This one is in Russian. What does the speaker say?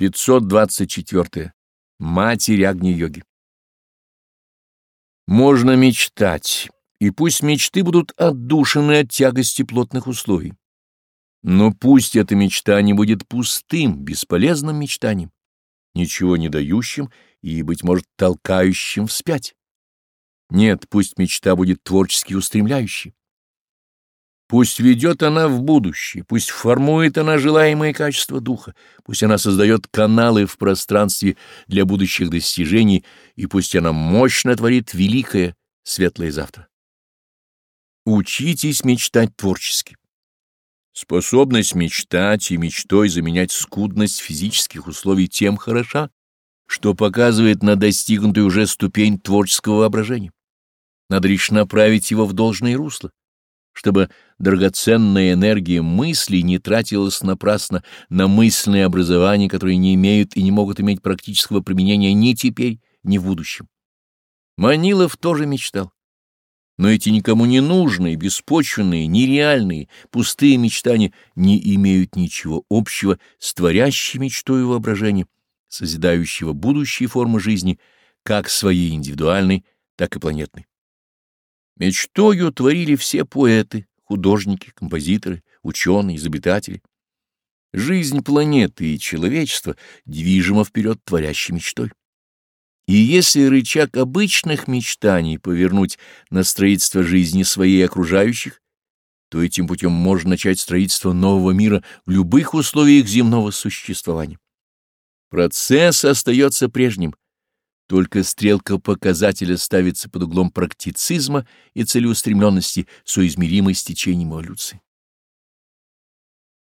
524. Матерь Агни-йоги. Можно мечтать, и пусть мечты будут отдушены от тягости плотных условий. Но пусть эта мечта не будет пустым, бесполезным мечтанием, ничего не дающим и, быть может, толкающим вспять. Нет, пусть мечта будет творчески устремляющей. Пусть ведет она в будущее, пусть формует она желаемые качества духа, пусть она создает каналы в пространстве для будущих достижений, и пусть она мощно творит великое, светлое завтра. Учитесь мечтать творчески. Способность мечтать и мечтой заменять скудность физических условий тем хороша, что показывает на достигнутую уже ступень творческого воображения. Надо лишь направить его в должное русло чтобы драгоценная энергия мыслей не тратилась напрасно на мысленные образования, которые не имеют и не могут иметь практического применения ни теперь, ни в будущем. Манилов тоже мечтал. Но эти никому не нужные, беспочвенные, нереальные, пустые мечтания не имеют ничего общего с творящей мечтой воображением, созидающего будущие формы жизни, как своей индивидуальной, так и планетной. Мечтою творили все поэты, художники, композиторы, ученые, изобретатели. Жизнь планеты и человечества движима вперед творящей мечтой. И если рычаг обычных мечтаний повернуть на строительство жизни своей и окружающих, то этим путем можно начать строительство нового мира в любых условиях земного существования. Процесс остается прежним, только стрелка показателя ставится под углом практицизма и целеустремленности, соизмеримой с течением эволюции.